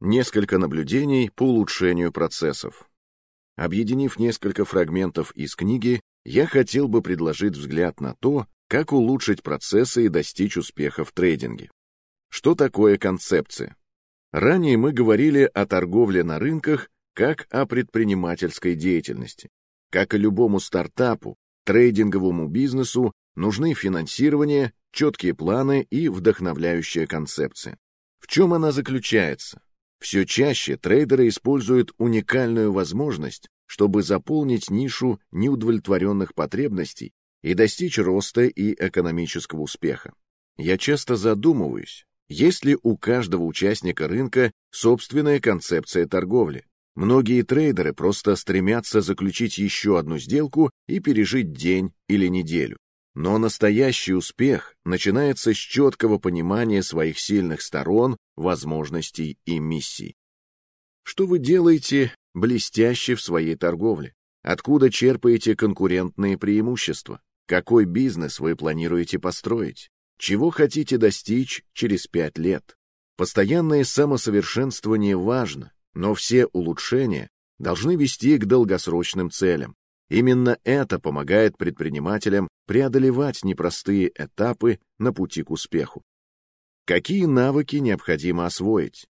Несколько наблюдений по улучшению процессов. Объединив несколько фрагментов из книги, я хотел бы предложить взгляд на то, как улучшить процессы и достичь успеха в трейдинге. Что такое концепция? Ранее мы говорили о торговле на рынках как о предпринимательской деятельности. Как и любому стартапу, трейдинговому бизнесу нужны финансирование, четкие планы и вдохновляющая концепция. В чем она заключается? Все чаще трейдеры используют уникальную возможность, чтобы заполнить нишу неудовлетворенных потребностей и достичь роста и экономического успеха. Я часто задумываюсь, есть ли у каждого участника рынка собственная концепция торговли. Многие трейдеры просто стремятся заключить еще одну сделку и пережить день или неделю. Но настоящий успех начинается с четкого понимания своих сильных сторон, возможностей и миссий. Что вы делаете блестяще в своей торговле? Откуда черпаете конкурентные преимущества? Какой бизнес вы планируете построить? Чего хотите достичь через пять лет? Постоянное самосовершенствование важно, но все улучшения должны вести к долгосрочным целям. Именно это помогает предпринимателям преодолевать непростые этапы на пути к успеху. Какие навыки необходимо освоить?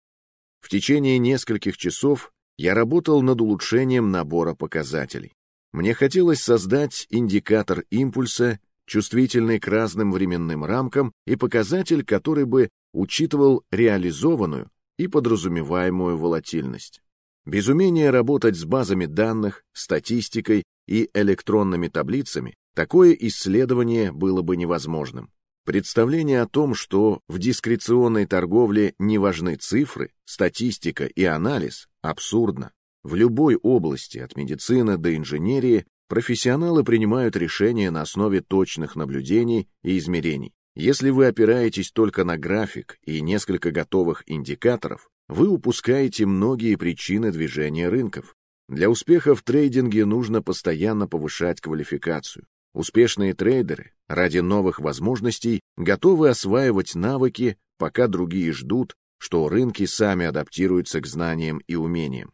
В течение нескольких часов я работал над улучшением набора показателей. Мне хотелось создать индикатор импульса, чувствительный к разным временным рамкам и показатель, который бы учитывал реализованную и подразумеваемую волатильность. Без умения работать с базами данных, статистикой и электронными таблицами, такое исследование было бы невозможным. Представление о том, что в дискреционной торговле не важны цифры, статистика и анализ, абсурдно. В любой области, от медицины до инженерии, профессионалы принимают решения на основе точных наблюдений и измерений. Если вы опираетесь только на график и несколько готовых индикаторов, вы упускаете многие причины движения рынков. Для успеха в трейдинге нужно постоянно повышать квалификацию. Успешные трейдеры ради новых возможностей готовы осваивать навыки, пока другие ждут, что рынки сами адаптируются к знаниям и умениям.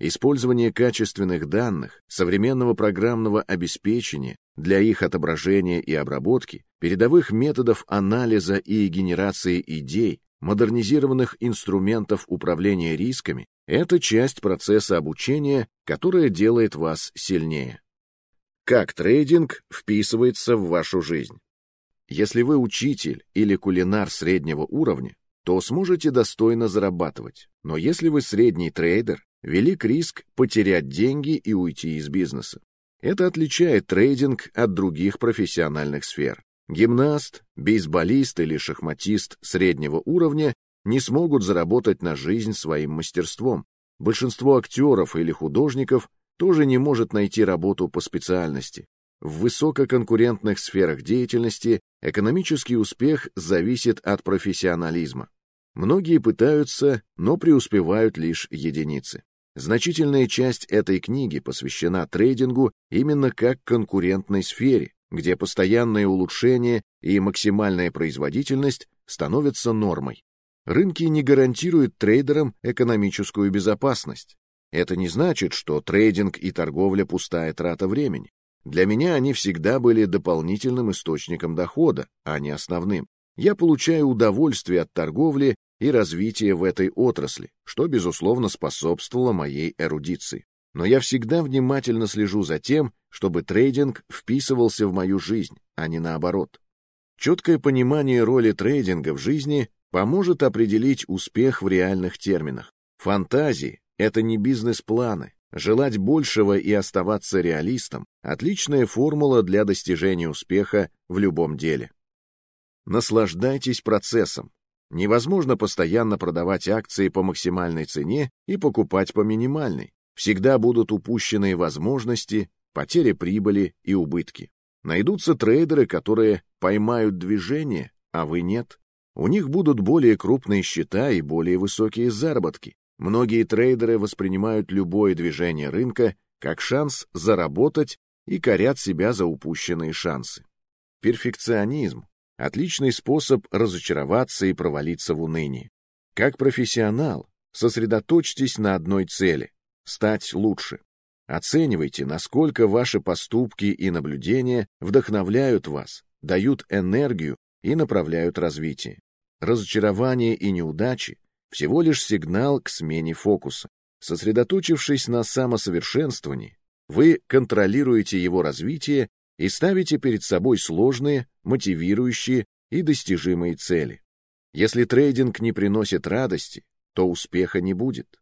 Использование качественных данных, современного программного обеспечения для их отображения и обработки, передовых методов анализа и генерации идей, модернизированных инструментов управления рисками — это часть процесса обучения, которая делает вас сильнее. Как трейдинг вписывается в вашу жизнь? Если вы учитель или кулинар среднего уровня, то сможете достойно зарабатывать. Но если вы средний трейдер, велик риск потерять деньги и уйти из бизнеса. Это отличает трейдинг от других профессиональных сфер. Гимнаст, бейсболист или шахматист среднего уровня не смогут заработать на жизнь своим мастерством. Большинство актеров или художников тоже не может найти работу по специальности. В высококонкурентных сферах деятельности экономический успех зависит от профессионализма. Многие пытаются, но преуспевают лишь единицы. Значительная часть этой книги посвящена трейдингу именно как конкурентной сфере, где постоянное улучшение и максимальная производительность становятся нормой. Рынки не гарантируют трейдерам экономическую безопасность. Это не значит, что трейдинг и торговля пустая трата времени. Для меня они всегда были дополнительным источником дохода, а не основным. Я получаю удовольствие от торговли и развития в этой отрасли, что, безусловно, способствовало моей эрудиции но я всегда внимательно слежу за тем, чтобы трейдинг вписывался в мою жизнь, а не наоборот. Четкое понимание роли трейдинга в жизни поможет определить успех в реальных терминах. Фантазии — это не бизнес-планы. Желать большего и оставаться реалистом — отличная формула для достижения успеха в любом деле. Наслаждайтесь процессом. Невозможно постоянно продавать акции по максимальной цене и покупать по минимальной. Всегда будут упущенные возможности, потери прибыли и убытки. Найдутся трейдеры, которые поймают движение, а вы нет. У них будут более крупные счета и более высокие заработки. Многие трейдеры воспринимают любое движение рынка как шанс заработать и корят себя за упущенные шансы. Перфекционизм — отличный способ разочароваться и провалиться в уныние. Как профессионал, Сосредоточьтесь на одной цели — стать лучше. Оценивайте, насколько ваши поступки и наблюдения вдохновляют вас, дают энергию и направляют развитие. Разочарование и неудачи — всего лишь сигнал к смене фокуса. Сосредоточившись на самосовершенствовании, вы контролируете его развитие и ставите перед собой сложные, мотивирующие и достижимые цели. Если трейдинг не приносит радости, то успеха не будет.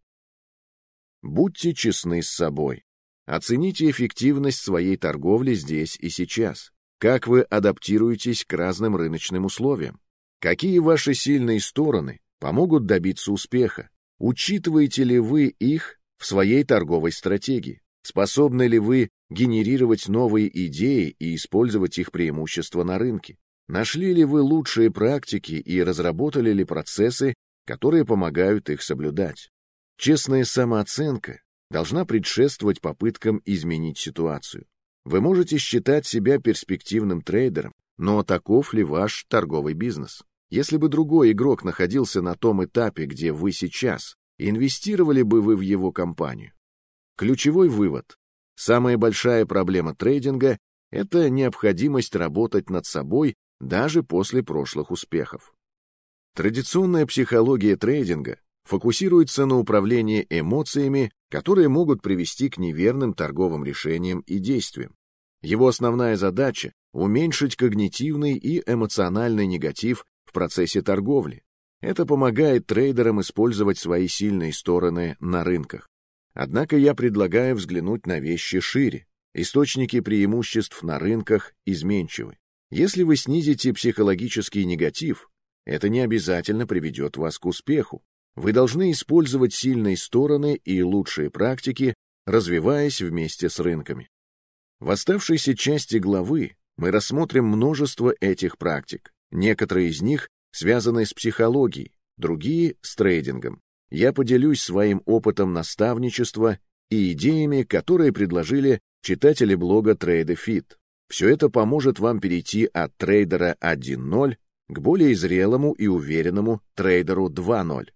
Будьте честны с собой. Оцените эффективность своей торговли здесь и сейчас. Как вы адаптируетесь к разным рыночным условиям? Какие ваши сильные стороны помогут добиться успеха? Учитываете ли вы их в своей торговой стратегии? Способны ли вы генерировать новые идеи и использовать их преимущества на рынке? Нашли ли вы лучшие практики и разработали ли процессы, которые помогают их соблюдать? Честная самооценка должна предшествовать попыткам изменить ситуацию. Вы можете считать себя перспективным трейдером, но таков ли ваш торговый бизнес? Если бы другой игрок находился на том этапе, где вы сейчас, инвестировали бы вы в его компанию? Ключевой вывод. Самая большая проблема трейдинга – это необходимость работать над собой даже после прошлых успехов. Традиционная психология трейдинга фокусируется на управлении эмоциями, которые могут привести к неверным торговым решениям и действиям. Его основная задача – уменьшить когнитивный и эмоциональный негатив в процессе торговли. Это помогает трейдерам использовать свои сильные стороны на рынках. Однако я предлагаю взглянуть на вещи шире. Источники преимуществ на рынках изменчивы. Если вы снизите психологический негатив, это не обязательно приведет вас к успеху. Вы должны использовать сильные стороны и лучшие практики, развиваясь вместе с рынками. В оставшейся части главы мы рассмотрим множество этих практик. Некоторые из них связаны с психологией, другие — с трейдингом. Я поделюсь своим опытом наставничества и идеями, которые предложили читатели блога TradeFit. Все это поможет вам перейти от трейдера 1.0 к более зрелому и уверенному трейдеру 2.0.